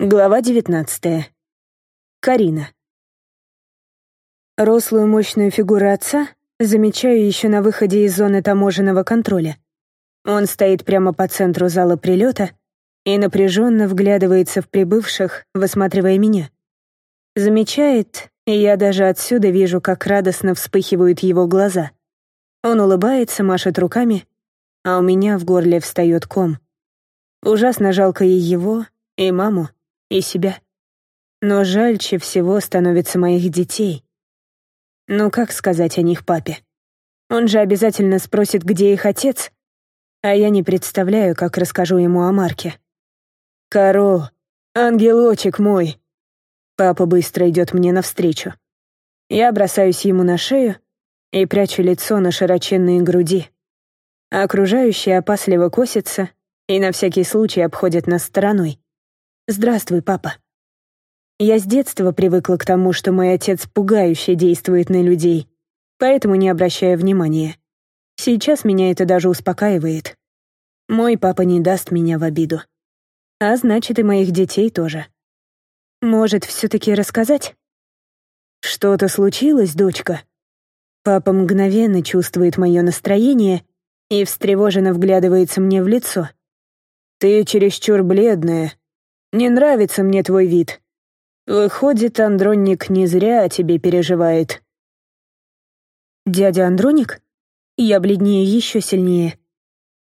Глава 19. Карина. Рослую мощную фигуру отца замечаю еще на выходе из зоны таможенного контроля. Он стоит прямо по центру зала прилета и напряженно вглядывается в прибывших, высматривая меня. Замечает, и я даже отсюда вижу, как радостно вспыхивают его глаза. Он улыбается, машет руками, а у меня в горле встает ком. Ужасно жалко и его, и маму и себя. Но жальче всего становится моих детей. Ну как сказать о них папе? Он же обязательно спросит, где их отец, а я не представляю, как расскажу ему о Марке. «Каро, ангелочек мой!» Папа быстро идет мне навстречу. Я бросаюсь ему на шею и прячу лицо на широченные груди. Окружающие опасливо косятся и на всякий случай обходят нас стороной. «Здравствуй, папа». Я с детства привыкла к тому, что мой отец пугающе действует на людей, поэтому не обращаю внимания. Сейчас меня это даже успокаивает. Мой папа не даст меня в обиду. А значит, и моих детей тоже. Может, все-таки рассказать? Что-то случилось, дочка? Папа мгновенно чувствует мое настроение и встревоженно вглядывается мне в лицо. Ты чересчур бледная, не нравится мне твой вид. Выходит, Андроник не зря о тебе переживает. Дядя Андроник? Я бледнее еще сильнее.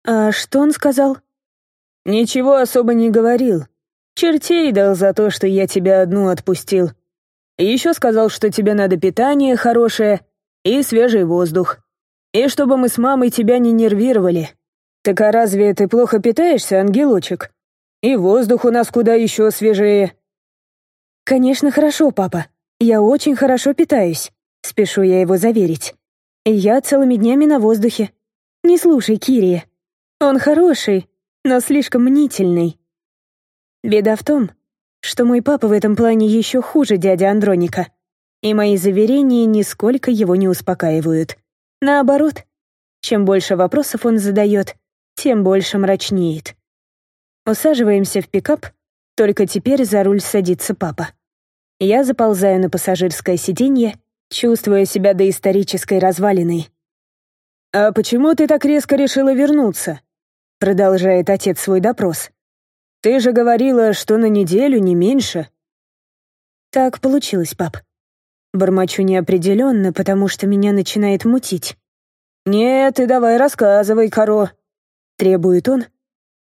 А что он сказал? Ничего особо не говорил. Чертей дал за то, что я тебя одну отпустил. Еще сказал, что тебе надо питание хорошее и свежий воздух. И чтобы мы с мамой тебя не нервировали. Так а разве ты плохо питаешься, ангелочек? И воздух у нас куда еще свежее». «Конечно, хорошо, папа. Я очень хорошо питаюсь», — спешу я его заверить. «Я целыми днями на воздухе. Не слушай Кирия. Он хороший, но слишком мнительный». Беда в том, что мой папа в этом плане еще хуже дяди Андроника, и мои заверения нисколько его не успокаивают. Наоборот, чем больше вопросов он задает, тем больше мрачнеет. Усаживаемся в пикап, только теперь за руль садится папа. Я заползаю на пассажирское сиденье, чувствуя себя доисторической развалиной. «А почему ты так резко решила вернуться?» Продолжает отец свой допрос. «Ты же говорила, что на неделю, не меньше». «Так получилось, пап». Бормочу неопределенно, потому что меня начинает мутить. «Нет, ты давай рассказывай, Каро», — требует он,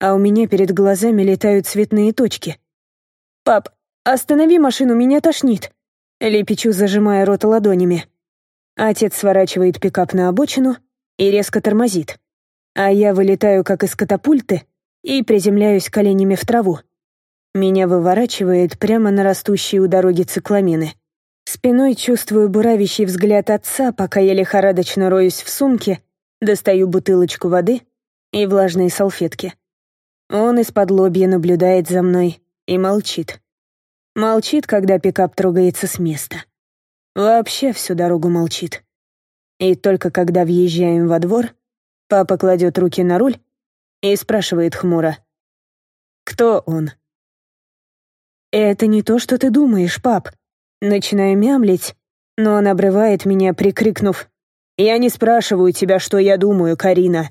а у меня перед глазами летают цветные точки. «Пап, останови машину, меня тошнит!» Лепечу, зажимая рот ладонями. Отец сворачивает пикап на обочину и резко тормозит. А я вылетаю, как из катапульты, и приземляюсь коленями в траву. Меня выворачивает прямо на растущие у дороги цикламины. Спиной чувствую буравящий взгляд отца, пока я лихорадочно роюсь в сумке, достаю бутылочку воды и влажные салфетки. Он из-под лобья наблюдает за мной и молчит. Молчит, когда пикап трогается с места. Вообще всю дорогу молчит. И только когда въезжаем во двор, папа кладет руки на руль и спрашивает хмуро. «Кто он?» «Это не то, что ты думаешь, пап». Начинаю мямлить, но он обрывает меня, прикрикнув. «Я не спрашиваю тебя, что я думаю, Карина.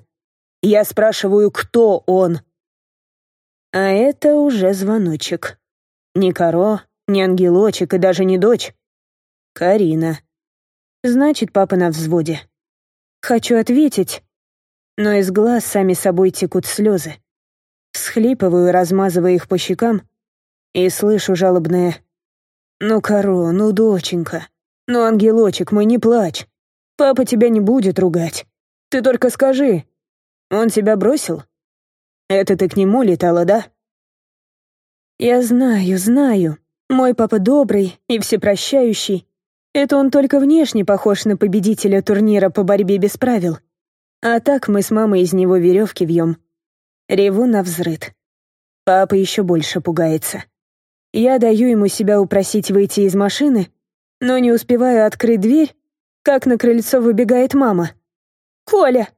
Я спрашиваю, кто он?» А это уже звоночек. Не Каро, не ангелочек и даже не дочь. Карина. Значит, папа на взводе. Хочу ответить, но из глаз сами собой текут слезы. Схлипываю, размазывая их по щекам, и слышу жалобное «Ну, Каро, ну, доченька, ну, ангелочек мой, не плачь. Папа тебя не будет ругать. Ты только скажи, он тебя бросил?» Это ты к нему летала, да?» «Я знаю, знаю. Мой папа добрый и всепрощающий. Это он только внешне похож на победителя турнира по борьбе без правил. А так мы с мамой из него веревки вьем. Реву на взрыд. Папа еще больше пугается. Я даю ему себя упросить выйти из машины, но не успеваю открыть дверь, как на крыльцо выбегает мама. «Коля,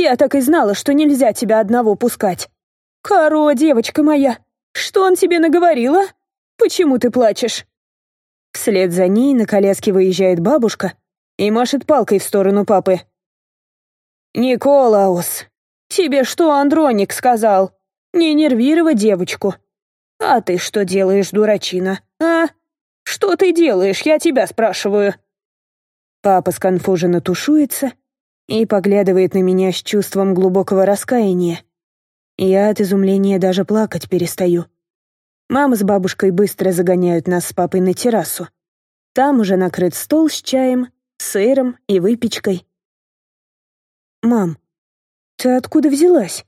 я так и знала, что нельзя тебя одного пускать. Каро, девочка моя, что он тебе наговорила? Почему ты плачешь?» Вслед за ней на коляске выезжает бабушка и машет палкой в сторону папы. «Николаус, тебе что Андроник сказал? Не нервировать девочку. А ты что делаешь, дурачина, а? Что ты делаешь, я тебя спрашиваю?» Папа сконфуженно тушуется и поглядывает на меня с чувством глубокого раскаяния. Я от изумления даже плакать перестаю. Мама с бабушкой быстро загоняют нас с папой на террасу. Там уже накрыт стол с чаем, сыром и выпечкой. «Мам, ты откуда взялась?»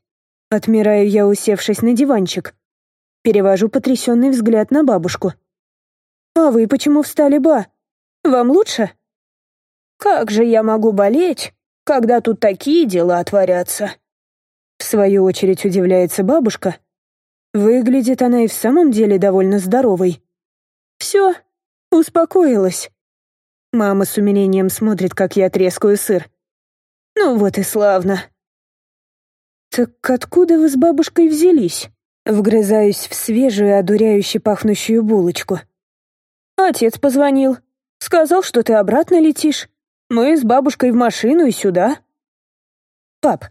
Отмираю я, усевшись на диванчик. Перевожу потрясенный взгляд на бабушку. «А вы почему встали, ба? Вам лучше?» «Как же я могу болеть, когда тут такие дела творятся?» В свою очередь удивляется бабушка. Выглядит она и в самом деле довольно здоровой. «Все, успокоилась». Мама с умилением смотрит, как я трескаю сыр. «Ну вот и славно». «Так откуда вы с бабушкой взялись?» Вгрызаюсь в свежую, одуряюще пахнущую булочку. «Отец позвонил. Сказал, что ты обратно летишь. Мы с бабушкой в машину и сюда». «Пап,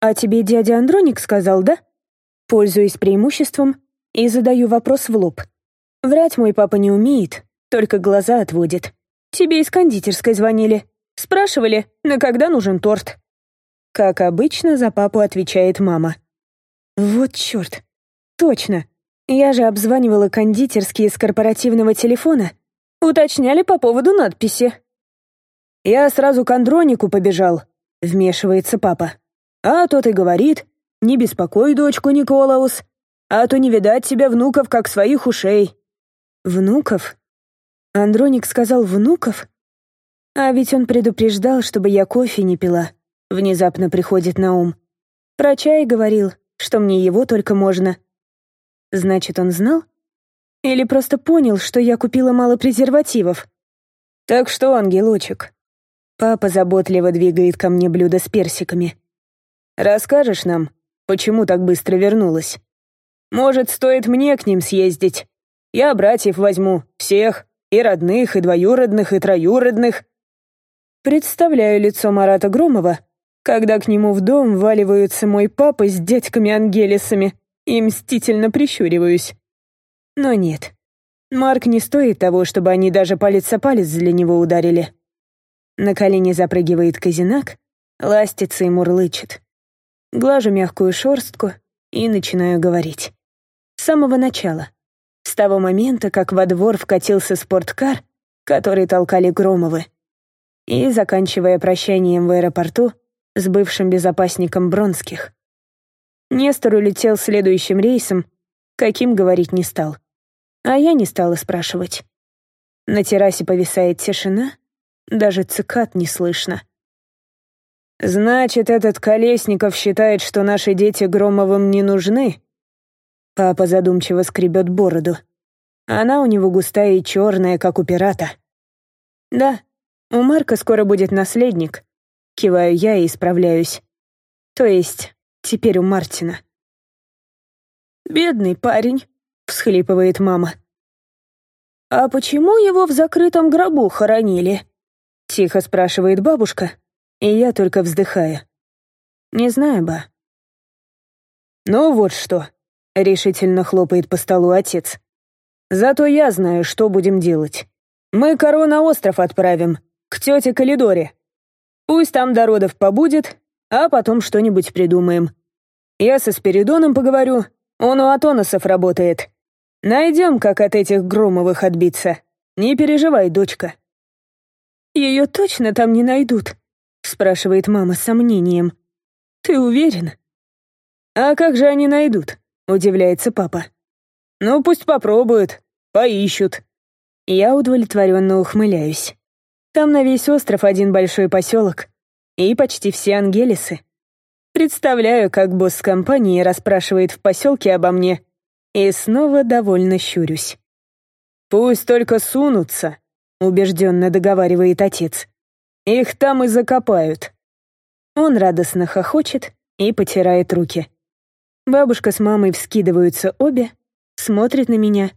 а тебе дядя Андроник сказал, да?» Пользуюсь преимуществом и задаю вопрос в лоб. Врать мой папа не умеет, только глаза отводит. «Тебе из кондитерской звонили. Спрашивали, на когда нужен торт?» Как обычно, за папу отвечает мама. «Вот черт. Точно. Я же обзванивала кондитерские с корпоративного телефона. Уточняли по поводу надписи. «Я сразу к Андронику побежал», — вмешивается папа. «А тот и говорит, не беспокой дочку, Николаус, а то не видать тебя внуков, как своих ушей». «Внуков?» Андроник сказал «внуков»? А ведь он предупреждал, чтобы я кофе не пила. Внезапно приходит на ум. Про чай говорил, что мне его только можно. Значит, он знал? Или просто понял, что я купила мало презервативов? «Так что, ангелочек, Папа заботливо двигает ко мне блюдо с персиками. «Расскажешь нам, почему так быстро вернулась? Может, стоит мне к ним съездить? Я братьев возьму, всех, и родных, и двоюродных, и троюродных». Представляю лицо Марата Громова, когда к нему в дом валиваются мой папа с дядьками-ангелисами, и мстительно прищуриваюсь. Но нет, Марк не стоит того, чтобы они даже палец о палец для него ударили. На колени запрыгивает казинак, ластится и мурлычет. Глажу мягкую шорстку и начинаю говорить. С самого начала. С того момента, как во двор вкатился спорткар, который толкали Громовы. И заканчивая прощанием в аэропорту с бывшим безопасником Бронских. Нестор улетел следующим рейсом, каким говорить не стал. А я не стала спрашивать. На террасе повисает тишина, даже цикад не слышно. «Значит, этот Колесников считает, что наши дети Громовым не нужны?» Папа задумчиво скребет бороду. Она у него густая и черная, как у пирата. «Да, у Марка скоро будет наследник». Киваю я и исправляюсь. То есть, теперь у Мартина. «Бедный парень», — всхлипывает мама. «А почему его в закрытом гробу хоронили?» — тихо спрашивает бабушка, и я только вздыхаю. «Не знаю, ба». «Ну вот что», — решительно хлопает по столу отец. «Зато я знаю, что будем делать. Мы кору на остров отправим, к тете Калидоре. Пусть там до родов побудет, а потом что-нибудь придумаем. Я со Спиридоном поговорю, он у Атоносов работает. Найдем, как от этих Громовых отбиться. Не переживай, дочка». «Ее точно там не найдут?» — спрашивает мама с сомнением. «Ты уверен?» «А как же они найдут?» — удивляется папа. «Ну, пусть попробуют, поищут». Я удовлетворенно ухмыляюсь. Там на весь остров один большой поселок, и почти все ангелисы. Представляю, как босс компании расспрашивает в поселке обо мне, и снова довольно щурюсь. «Пусть только сунутся», — убежденно договаривает отец. «Их там и закопают». Он радостно хохочет и потирает руки. Бабушка с мамой вскидываются обе, смотрят на меня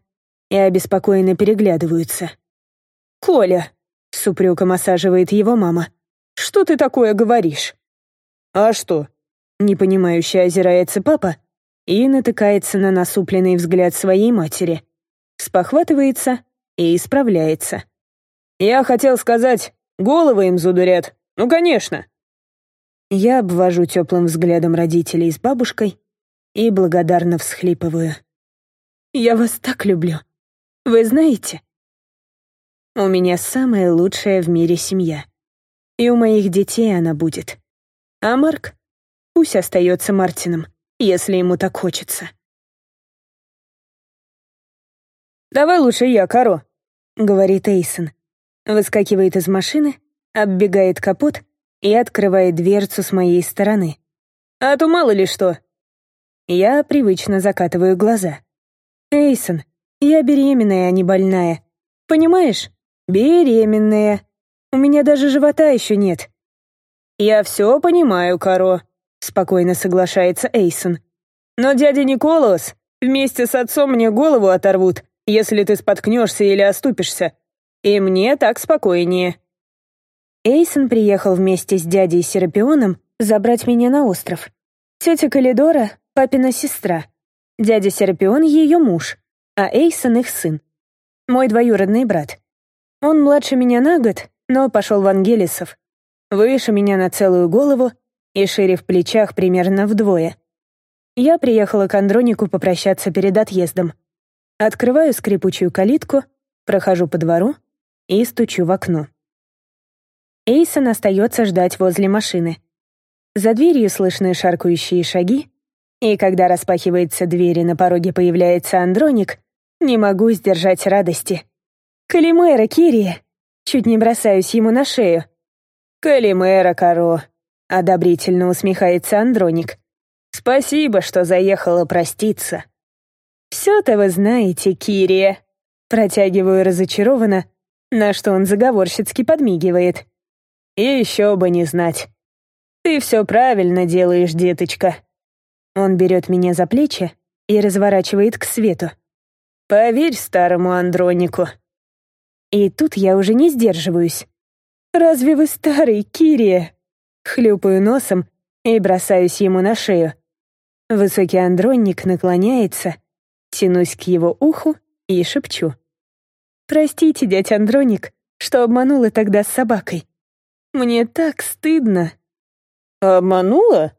и обеспокоенно переглядываются. «Коля!» — с упреком осаживает его мама. «Что ты такое говоришь?» «А что?» — непонимающе озирается папа и натыкается на насупленный взгляд своей матери. Спохватывается и исправляется. «Я хотел сказать, головы им задурят. Ну, конечно!» Я обвожу теплым взглядом родителей с бабушкой и благодарно всхлипываю. «Я вас так люблю. Вы знаете?» У меня самая лучшая в мире семья. И у моих детей она будет. А Марк? Пусть остается Мартином, если ему так хочется. «Давай лучше я, Каро», — говорит Эйсон. Выскакивает из машины, оббегает капот и открывает дверцу с моей стороны. «А то мало ли что». Я привычно закатываю глаза. «Эйсон, я беременная, а не больная. Понимаешь? Беременная. У меня даже живота еще нет». «Я все понимаю, Каро», — спокойно соглашается Эйсон. «Но дядя Николаус вместе с отцом мне голову оторвут, если ты споткнешься или оступишься. И мне так спокойнее». Эйсон приехал вместе с дядей Серапионом забрать меня на остров. Тетя Калидора — папина сестра. Дядя Серапион — ее муж, а Эйсон — их сын. Мой двоюродный брат. Он младше меня на год, но пошел в Ангелисов. Выше меня на целую голову и шире в плечах примерно вдвое. Я приехала к Андронику попрощаться перед отъездом. Открываю скрипучую калитку, прохожу по двору и стучу в окно. Эйсон остается ждать возле машины. За дверью слышны шаркающие шаги, и когда распахивается дверь и на пороге появляется Андроник, не могу сдержать радости. «Калимера, Кирия!» Чуть не бросаюсь ему на шею. «Калимера, Каро!» — одобрительно усмехается Андроник. «Спасибо, что заехала проститься». «Все-то вы знаете, Кирия». Протягиваю разочарованно, на что он заговорщицки подмигивает. «И еще бы не знать. Ты все правильно делаешь, деточка». Он берет меня за плечи и разворачивает к свету. «Поверь старому Андронику». И тут я уже не сдерживаюсь. «Разве вы старый, Кирия?» Хлюпаю носом и бросаюсь ему на шею. Высокий Андроник наклоняется — Тянусь к его уху и шепчу. «Простите, дядя Андроник, что обманула тогда с собакой. Мне так стыдно». «Обманула?»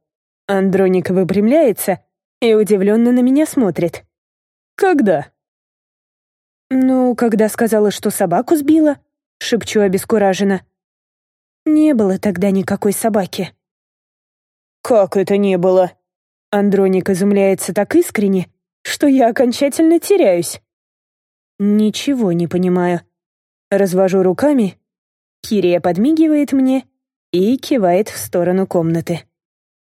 Андроник выпрямляется и удивленно на меня смотрит. «Когда?» «Ну, когда сказала, что собаку сбила», — шепчу обескураженно. «Не было тогда никакой собаки». «Как это не было?» Андроник изумляется так искренне, что я окончательно теряюсь. Ничего не понимаю. Развожу руками. Кирия подмигивает мне и кивает в сторону комнаты.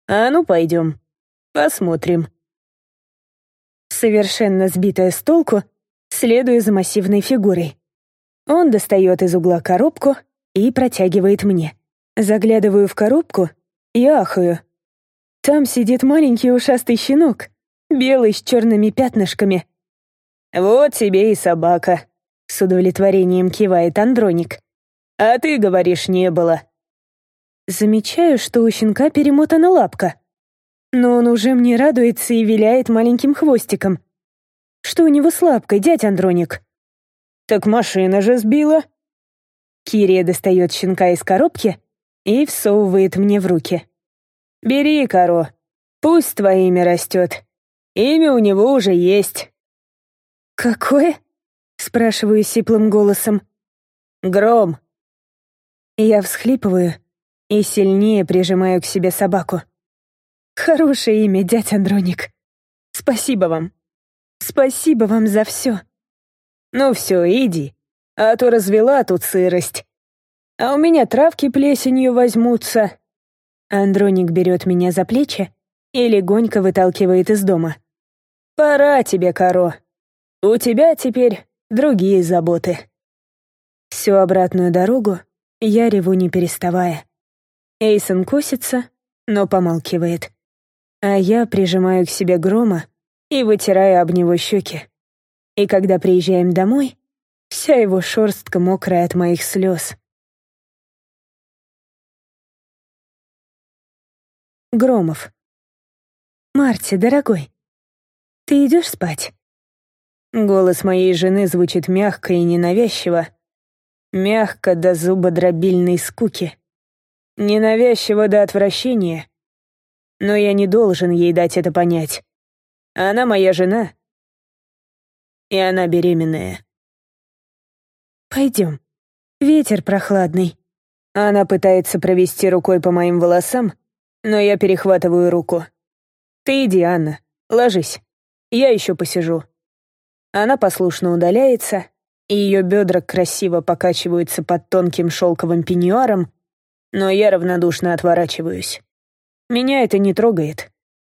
«А ну, пойдем. Посмотрим». Совершенно сбитая с толку, следую за массивной фигурой. Он достает из угла коробку и протягивает мне. Заглядываю в коробку и ахаю. Там сидит маленький ушастый щенок, белый с черными пятнышками. «Вот тебе и собака», — с удовлетворением кивает Андроник. «А ты, говоришь, не было». Замечаю, что у щенка перемотана лапка. Но он уже мне радуется и виляет маленьким хвостиком. Что у него с лапкой, дядь Андроник? «Так машина же сбила». Кирия достает щенка из коробки и всовывает мне в руки. «Бери, коро, пусть твоими растет». Имя у него уже есть». «Какое?» — спрашиваю сиплым голосом. «Гром». Я всхлипываю и сильнее прижимаю к себе собаку. «Хорошее имя, дядь Андроник. Спасибо вам. Спасибо вам за все». «Ну все, иди, а то развела тут сырость. А у меня травки плесенью возьмутся». Андроник берет меня за плечи и легонько выталкивает из дома. «Пора тебе, Каро. У тебя теперь другие заботы». Всю обратную дорогу я реву не переставая. Эйсон косится, но помалкивает. А я прижимаю к себе грома и вытираю об него щеки. И когда приезжаем домой, вся его шерстка мокрая от моих слез. Громов. «Марти, дорогой, ты идешь спать?» Голос моей жены звучит мягко и ненавязчиво. Мягко до зубодробильной скуки. Ненавязчиво до отвращения. Но я не должен ей дать это понять. Она моя жена. И она беременная. Пойдем. Ветер прохладный. Она пытается провести рукой по моим волосам, но я перехватываю руку. «Ты иди, Анна, ложись. Я еще посижу». Она послушно удаляется, и ее бедра красиво покачиваются под тонким шелковым пеньюаром, но я равнодушно отворачиваюсь. Меня это не трогает.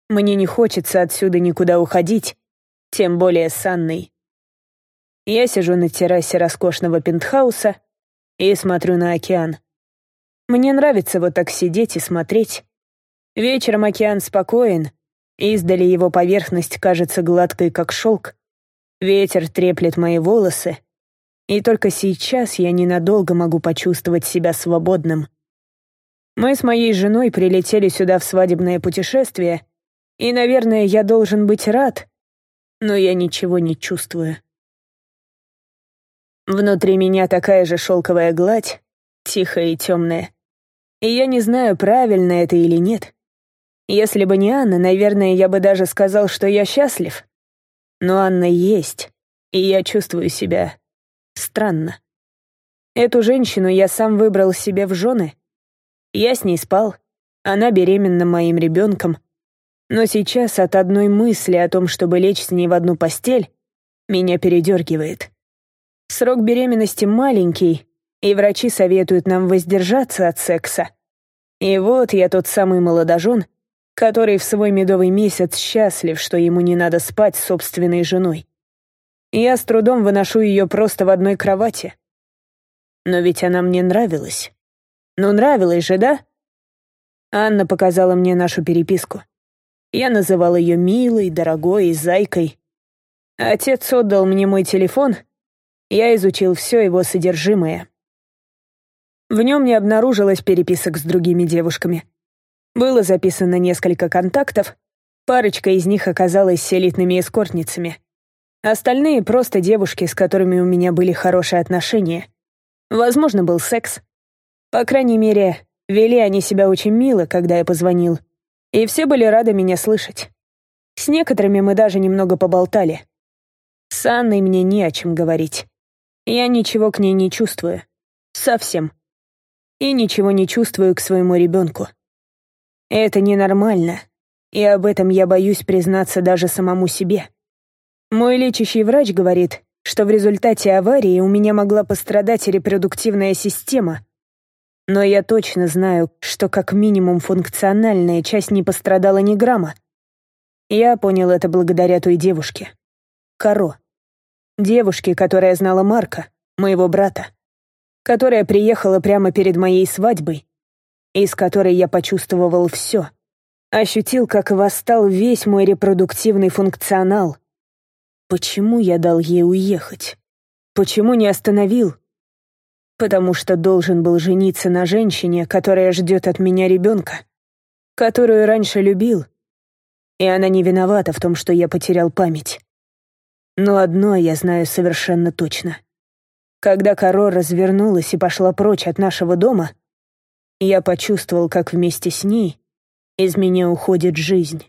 Мне не хочется отсюда никуда уходить, тем более с Анной. Я сижу на террасе роскошного пентхауса и смотрю на океан. Мне нравится вот так сидеть и смотреть. Вечером океан спокоен, издали его поверхность кажется гладкой, как шелк. Ветер треплет мои волосы, и только сейчас я ненадолго могу почувствовать себя свободным. Мы с моей женой прилетели сюда в свадебное путешествие, и, наверное, я должен быть рад, но я ничего не чувствую. Внутри меня такая же шелковая гладь, тихая и темная. И я не знаю, правильно это или нет. Если бы не Анна, наверное, я бы даже сказал, что я счастлив. Но Анна есть, и я чувствую себя странно. Эту женщину я сам выбрал себе в жены. Я с ней спал, она беременна моим ребенком. Но сейчас от одной мысли о том, чтобы лечь с ней в одну постель, меня передергивает. Срок беременности маленький, и врачи советуют нам воздержаться от секса. И вот я тот самый молодожен, который в свой медовый месяц счастлив, что ему не надо спать с собственной женой. Я с трудом выношу ее просто в одной кровати. Но ведь она мне нравилась. Ну, нравилась же, да? Анна показала мне нашу переписку. Я называл ее милой, дорогой и зайкой. Отец отдал мне мой телефон. Я изучил все его содержимое. В нем не обнаружилось переписок с другими девушками. Было записано несколько контактов, парочка из них оказалась элитными эскортницами. Остальные — просто девушки, с которыми у меня были хорошие отношения. Возможно, был секс. По крайней мере, вели они себя очень мило, когда я позвонил. И все были рады меня слышать. С некоторыми мы даже немного поболтали. С Анной мне не о чем говорить. Я ничего к ней не чувствую. Совсем. И ничего не чувствую к своему ребенку. Это ненормально, и об этом я боюсь признаться даже самому себе. Мой лечащий врач говорит, что в результате аварии у меня могла пострадать репродуктивная система. Но я точно знаю, что как минимум функциональная часть не пострадала ни грамма. Я понял это благодаря той девушке. Каро. Девушке, которая знала Марка, моего брата. Которая приехала прямо перед моей свадьбой из которой я почувствовал все. Ощутил, как восстал весь мой репродуктивный функционал. Почему я дал ей уехать? Почему не остановил? Потому что должен был жениться на женщине, которая ждет от меня ребенка, которую раньше любил. И она не виновата в том, что я потерял память. Но одно я знаю совершенно точно. Когда Каро развернулась и пошла прочь от нашего дома — я почувствовал, как вместе с ней из меня уходит жизнь.